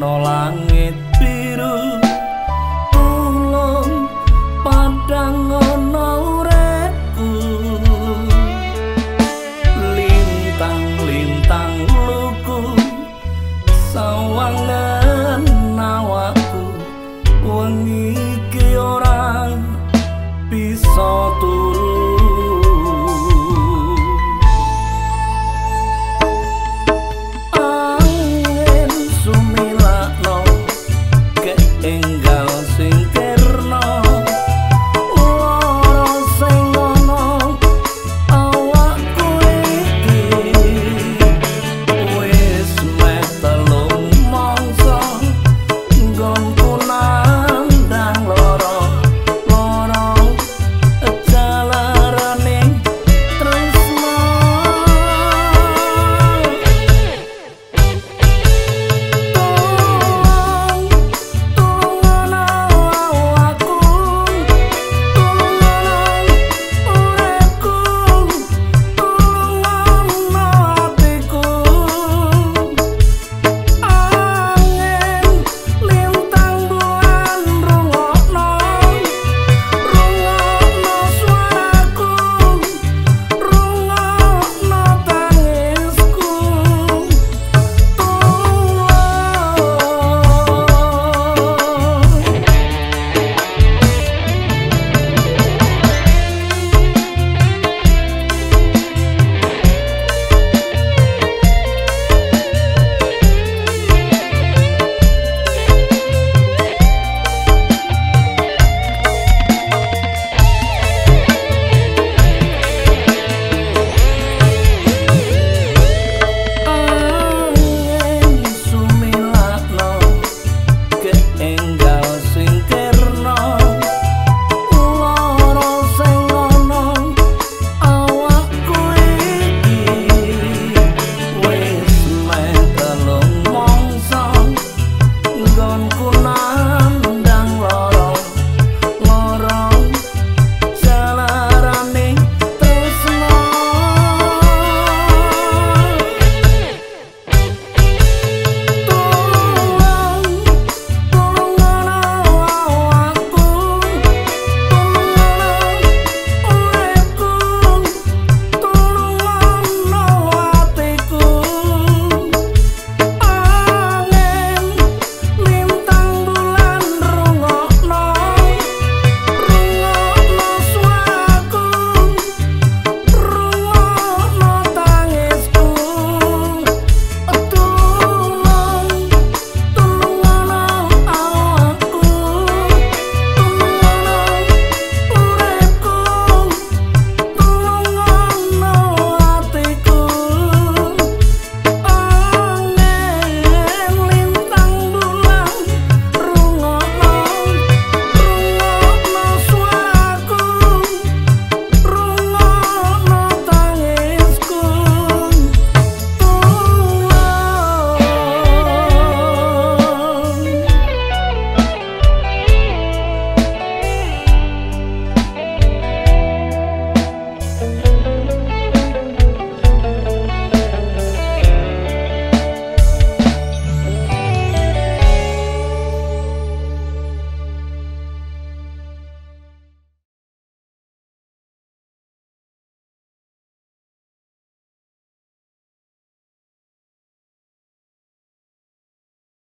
menolak